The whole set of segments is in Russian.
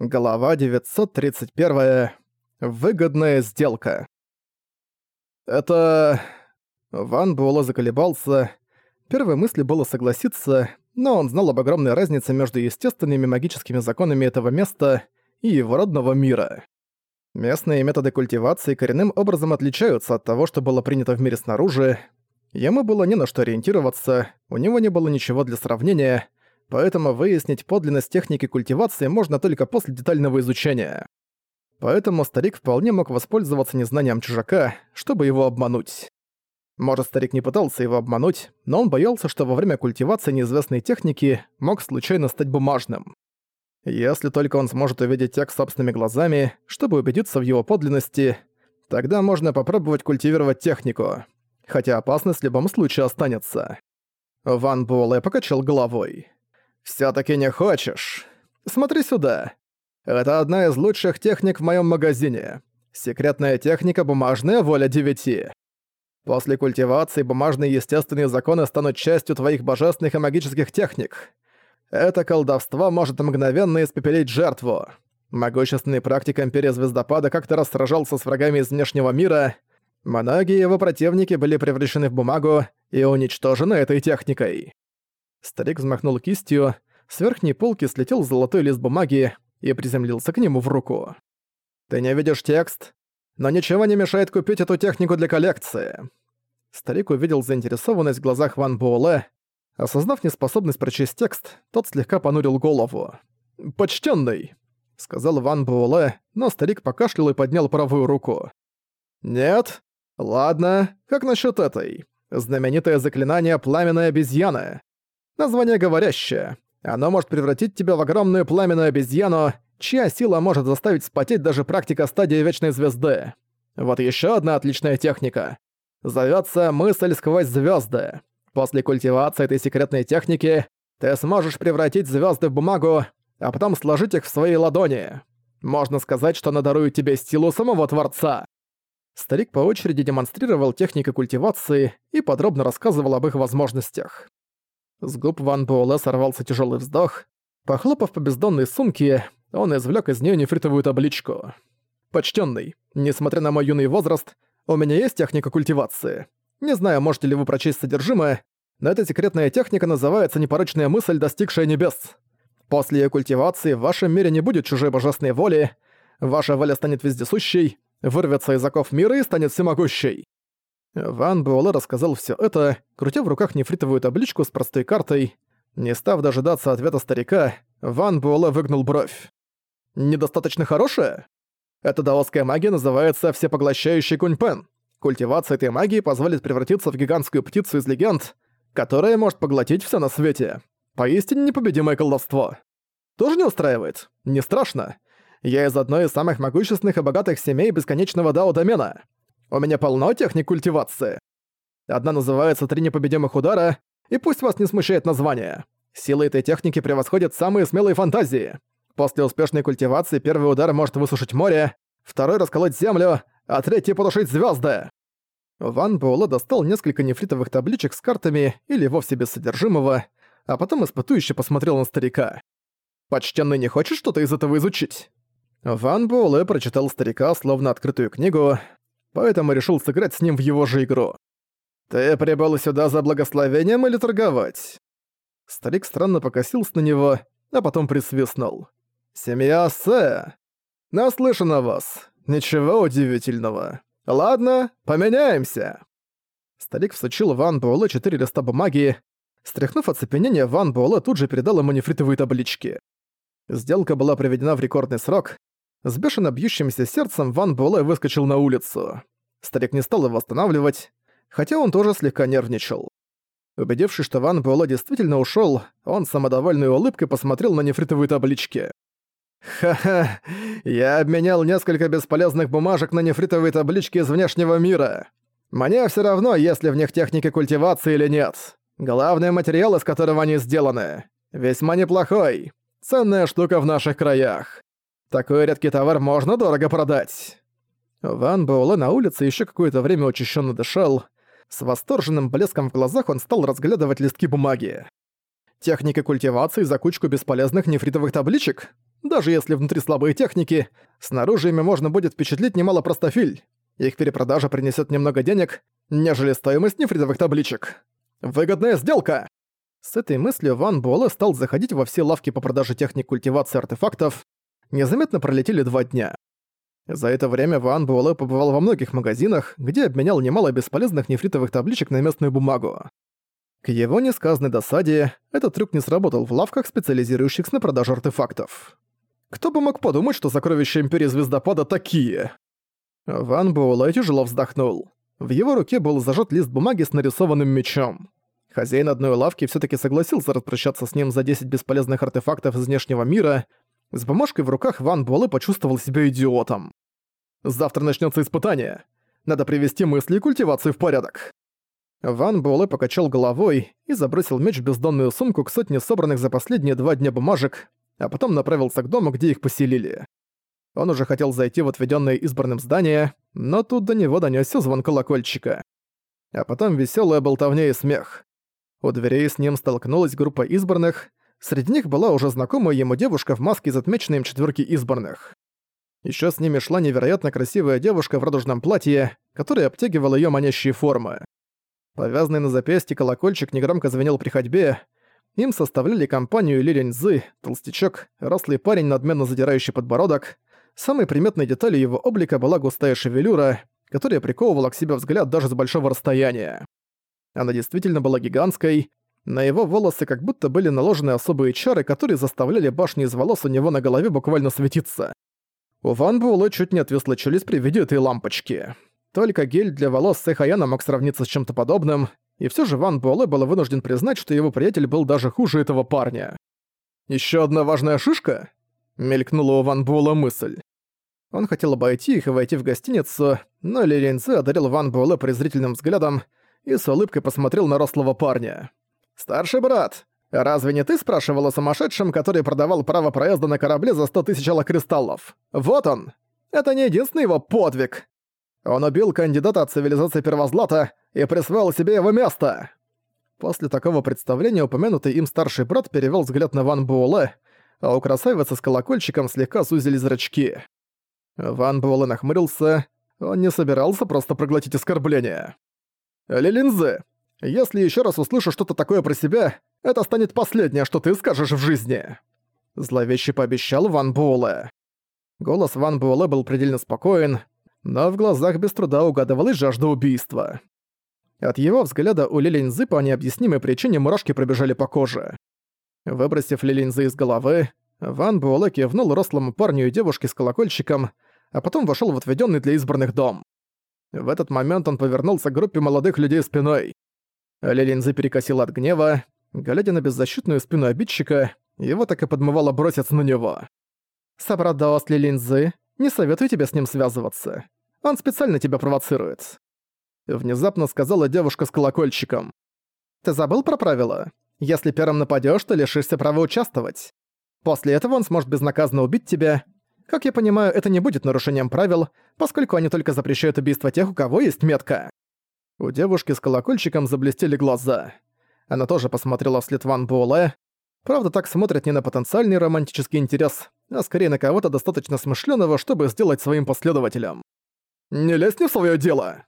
Глава 931. Выгодная сделка. Это... Ван Буэлэ заколебался. Первой мыслью было согласиться, но он знал об огромной разнице между естественными магическими законами этого места и его родного мира. Местные методы культивации коренным образом отличаются от того, что было принято в мире снаружи. Ему было не на что ориентироваться, у него не было ничего для сравнения, поэтому выяснить подлинность техники культивации можно только после детального изучения. Поэтому старик вполне мог воспользоваться незнанием чужака, чтобы его обмануть. Может, старик не пытался его обмануть, но он боялся, что во время культивации неизвестной техники мог случайно стать бумажным. Если только он сможет увидеть текст собственными глазами, чтобы убедиться в его подлинности, тогда можно попробовать культивировать технику, хотя опасность в любом случае останется. Ван Буэлэ покачал головой. «Всё-таки не хочешь? Смотри сюда. Это одна из лучших техник в моём магазине. Секретная техника «Бумажная воля девяти». После культивации бумажные естественные законы станут частью твоих божественных и магических техник. Это колдовство может мгновенно испепелить жертву. Могущественный практик Империи Звездопада как-то раз сражался с врагами из внешнего мира. Многие его противники были превращены в бумагу и уничтожены этой техникой. Старик взмахнул кистью, с верхней полки слетел золотой лист бумаги и приземлился к нему в руку. «Ты не видишь текст? Но ничего не мешает купить эту технику для коллекции». Старик увидел заинтересованность в глазах Ван Буэлэ. Осознав неспособность прочесть текст, тот слегка понурил голову. «Почтенный!» — сказал Ван Буэлэ, но старик покашлял и поднял правую руку. «Нет? Ладно, как насчет этой? Знаменитое заклинание «Пламенная обезьяна». Название говорящее. Оно может превратить тебя в огромную пламенную обезьяну, чья сила может заставить вспотеть даже практика стадии Вечной Звезды. Вот еще одна отличная техника. Зовется «Мысль сквозь звезды. После культивации этой секретной техники ты сможешь превратить звезды в бумагу, а потом сложить их в свои ладони. Можно сказать, что она дарует тебе силу самого Творца. Старик по очереди демонстрировал технику культивации и подробно рассказывал об их возможностях. С губ Ван Буэлэ сорвался тяжелый вздох. Похлопав по бездонной сумке, он извлек из нее нефритовую табличку. «Почтенный, несмотря на мой юный возраст, у меня есть техника культивации. Не знаю, можете ли вы прочесть содержимое, но эта секретная техника называется «Непорочная мысль, достигшая небес». После ее культивации в вашем мире не будет чужой божественной воли, ваша воля станет вездесущей, вырвется из оков мира и станет всемогущей. Ван Буэлэ рассказал все это, крутя в руках нефритовую табличку с простой картой. Не став дожидаться ответа старика, Ван Буэлэ выгнул бровь. «Недостаточно хорошая?» Эта даосская магия называется «Всепоглощающий куньпен». Культивация этой магии позволит превратиться в гигантскую птицу из легенд, которая может поглотить все на свете. Поистине непобедимое колдовство. Тоже не устраивает? Не страшно. Я из одной из самых могущественных и богатых семей бесконечного дао-домена. У меня полно техник культивации. Одна называется «Три непобедимых удара», и пусть вас не смущает название. Силы этой техники превосходят самые смелые фантазии. После успешной культивации первый удар может высушить море, второй — расколоть землю, а третий — потушить звезды. Ван Буэлэ достал несколько нефритовых табличек с картами или вовсе без содержимого, а потом испытующе посмотрел на старика. «Почтенный не хочет что-то из этого изучить?» Ван Буэлэ прочитал старика словно открытую книгу, поэтому решил сыграть с ним в его же игру. «Ты прибыл сюда за благословением или торговать?» Старик странно покосился на него, а потом присвистнул. «Семья Сэ! Наслышан о вас. Ничего удивительного. Ладно, поменяемся!» Старик всучил Ван Буэлэ четыре листа бумаги. Стряхнув оцепенение, Ван Буэлэ тут же передал ему нефритовые таблички. Сделка была проведена в рекордный срок, с бешено бьющимся сердцем Ван Буэлэ выскочил на улицу. Старик не стал его останавливать, хотя он тоже слегка нервничал. Убедившись, что Ван Буэлэ действительно ушёл, он самодовольной улыбкой посмотрел на нефритовые таблички. «Ха-ха, я обменял несколько бесполезных бумажек на нефритовые таблички из внешнего мира. Мне всё равно, есть ли в них техника культивации или нет. Главный материал, из которого они сделаны, весьма неплохой. Ценная штука в наших краях. Такой редкий товар можно дорого продать. Ван Буэлэ на улице еще какое-то время учащенно дышал. С восторженным блеском в глазах он стал разглядывать листки бумаги. Техника культивации за кучку бесполезных нефритовых табличек? Даже если внутри слабые техники, снаружи ими можно будет впечатлить немало простофиль. Их перепродажа принесет немного денег, нежели стоимость нефритовых табличек. Выгодная сделка! С этой мыслью Ван Буэлэ стал заходить во все лавки по продаже техник культивации артефактов. Незаметно пролетели два дня. За это время Ван Буэлэ побывал во многих магазинах, где обменял немало бесполезных нефритовых табличек на местную бумагу. К его несказанной досаде, этот трюк не сработал в лавках, специализирующихся на продаже артефактов. Кто бы мог подумать, что сокровища Империи Звездопада такие? Ван Буэлэ тяжело вздохнул. В его руке был зажат лист бумаги с нарисованным мечом. Хозяин одной лавки все таки согласился распрощаться с ним за 10 бесполезных артефактов из внешнего мира. С бумажкой в руках Ван Буэлэ почувствовал себя идиотом. «Завтра начнется испытание. Надо привести мысли и культивацию в порядок». Ван Буэлэ покачал головой и забросил меч в бездонную сумку к сотне собранных за последние два дня бумажек, а потом направился к дому, где их поселили. Он уже хотел зайти в отведенное избранным здание, но тут до него донёсся звон колокольчика. А потом веселая болтовня и смех. У дверей с ним столкнулась группа избранных, среди них была уже знакомая ему девушка в маске из отмеченной им четверки избранных. Еще с ними шла невероятно красивая девушка в радужном платье, которая обтягивала ее манящие формы. Повязанный на запястье колокольчик негромко звенел при ходьбе. Им составляли компанию Лилень Цзы, толстячок, рослый парень, надменно задирающий подбородок. Самой приметной деталью его облика была густая шевелюра, которая приковывала к себе взгляд даже с большого расстояния. Она действительно была гигантской, на его волосы как будто были наложены особые чары, которые заставляли башни из волос у него на голове буквально светиться. У Ван Буэлэ чуть не отвисла челюсть при виде этой лампочки. Только гель для волос Сэхаяна мог сравниться с чем-то подобным, и все же Ван Буэлэ был вынужден признать, что его приятель был даже хуже этого парня. Еще одна важная шишка?» — мелькнула у Ван Буэлэ мысль. Он хотел обойти их и войти в гостиницу, но Ли Линьци одарил Ван Буэлэ презрительным взглядом и с улыбкой посмотрел на рослого парня. «Старший брат, разве не ты спрашивал о сумасшедшем, который продавал право проезда на корабле за сто тысяч аллокристаллов? Вот он! Это не единственный его подвиг!» Он убил кандидата от цивилизации Первозлата и присвоил себе его место!» После такого представления упомянутый им старший брат перевел взгляд на Ван Буэлэ, а у красавицы с колокольчиком слегка сузили зрачки. Ван Буэлэ нахмурился, он не собирался просто проглотить оскорбление. «Лилинзе, если еще раз услышу что-то такое про себя, это станет последнее, что ты скажешь в жизни!» Зловеще пообещал Ван Буэлэ. Голос Ван Буэлэ был предельно спокоен, но в глазах без труда угадывалась жажда убийства. От его взгляда у Лилинзы по необъяснимой причине мурашки пробежали по коже. Выбросив Лилинзы из головы, Ван Буэлэ кивнул рослому парню и девушке с колокольчиком, а потом вошел в отведенный для избранных дом. В этот момент он повернулся к группе молодых людей спиной. Лилинзы перекосила от гнева, глядя на беззащитную спину обидчика, его так и подмывало броситься на него. «Собрадос Лилинзы, не советую тебе с ним связываться. Он специально тебя провоцирует». Внезапно сказала девушка с колокольчиком. «Ты забыл про правила? Если первым нападёшь, то лишишься права участвовать. После этого он сможет безнаказанно убить тебя. Как я понимаю, это не будет нарушением правил, поскольку они только запрещают убийство тех, у кого есть метка». У девушки с колокольчиком заблестели глаза. Она тоже посмотрела вслед Ван Буэлэ. Правда, так смотрят не на потенциальный романтический интерес, а скорее на кого-то достаточно смышленого, чтобы сделать своим последователем. «Не лезь не в своё дело!»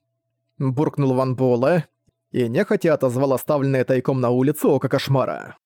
Буркнул Ван Буэлэ и нехотя отозвал оставленное тайком на улицу око кошмара.